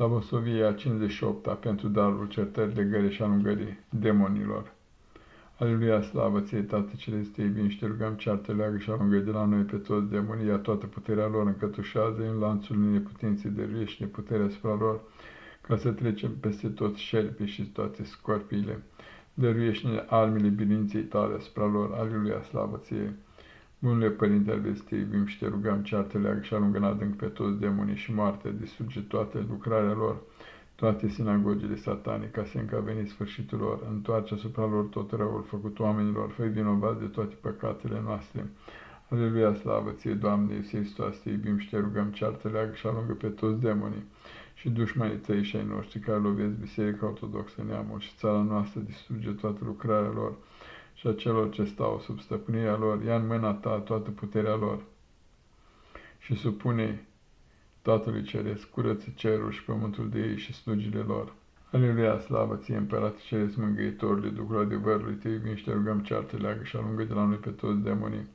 Slavosovie a 58-a pentru darul certării, legării și alungării demonilor. Aleluia, slavă ție, Tată Celeste, te iubim și te rugăm, ceartă, leagă și alungă de la noi pe toți demonii, ia toată puterea lor, încătușează în lanțul neputinței de rieși, neputerea asupra lor, ca să trecem peste toți șerpii și toate scorpiile. Dăruiește-ne armele bilinței tale asupra lor, aleluia, slavă ție. Bunule Părinte al te iubim și te rugăm, ceartă, leagă și alungă în adânc pe toți demonii și moartea, distruge toate lucrarea lor, toate sinagogile satane, ca să încă a venit sfârșitul lor, întoarce asupra lor tot răul făcut oamenilor, fă vinovat de toate păcatele noastre. Aleluia, slavă ție, Doamne, Iisus Hristos, te iubim și te rugăm, ceartă, leagă și alungă pe toți demonii și dușmanii tăi și ai noștri care lovesc Biserica Ortodoxă Neamul și țara noastră distruge toată lucrarea lor și a celor ce stau sub stăpânirea lor, ia în mâna ta toată puterea lor și supune Tatălui Ceresc, curăță cerul și pământul de ei și slugile lor. Aleluia, slavă ție, Împărate Ceresc, Mângâietorule, Duhul adevărului, te iubim și te rugăm, ceartă, leagă și alungă de la noi pe toți demonii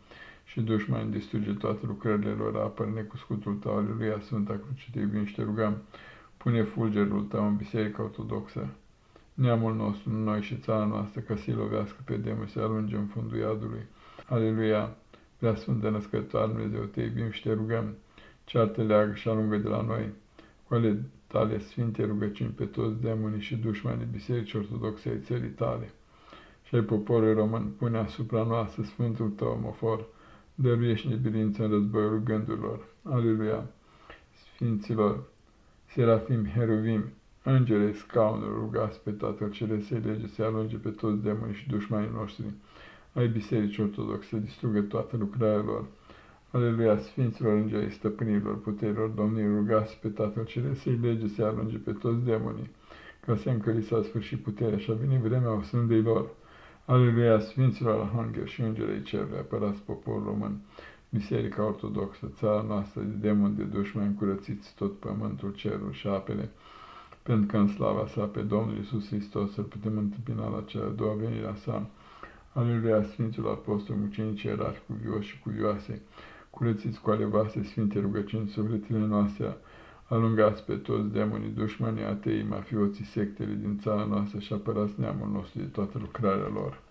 și dușmani, distruge toate lucrările lor, apăr necuscutul tău, Aleluia, Sfânta Cruce, te iubim și te rugăm, pune fulgerul tău în Biserica Ortodoxă, neamul nostru, noi și țara noastră, ca să-i lovească pe demoni, să alunge în fundul iadului. Aleluia, prea Sfântă Născătoare Dumnezeu, te iubim și te rugăm, ceartă leagă și alungă de la noi, cu ale tale sfinte rugăciuni pe toți demonii și dușmanii Bisericii Ortodoxe ai țării tale. Și ai poporul român, pune asupra noastră Sfântul tău, omofor, dăruiești nebilință în războiul gândurilor. Aleluia! Sfinților, serafim, heruvim, îngerei scaunului, rugați pe Tatăl Ceresc să lege să alunge pe toți demonii și dușmanii noștri ai Bisericii Ortodoxe, să distrugă toată lucrarea lor. Aleluia, Sfinților Îngerii, Stăpânilor, Puterilor, Domnii, rugați pe Tatăl Ceresc să-i lege să alunge pe toți demonii, ca să încăli s-a sfârșit puterea și a venit vremea osândei lor. Aleluia, Sfinților Arhanghel și Îngerii Cerului, apărați poporul român, Biserica Ortodoxă, țara noastră de demoni, de dușmani, curățiți tot pământul, cerul și apele, pentru că în slava sa pe Domnul Iisus Hristos să putem întâmpina la cea a doua venire a sa. Aleluia, Sfinților Apostol, mucenici, erași, cuvioși și cuvioase, curățiți cu ale voastre sfinte rugăciuni sufletele noastre, alungați pe toți demonii, dușmanii atei, mafioții, sectele din țara noastră și apărați neamul nostru de toată lucrarea lor.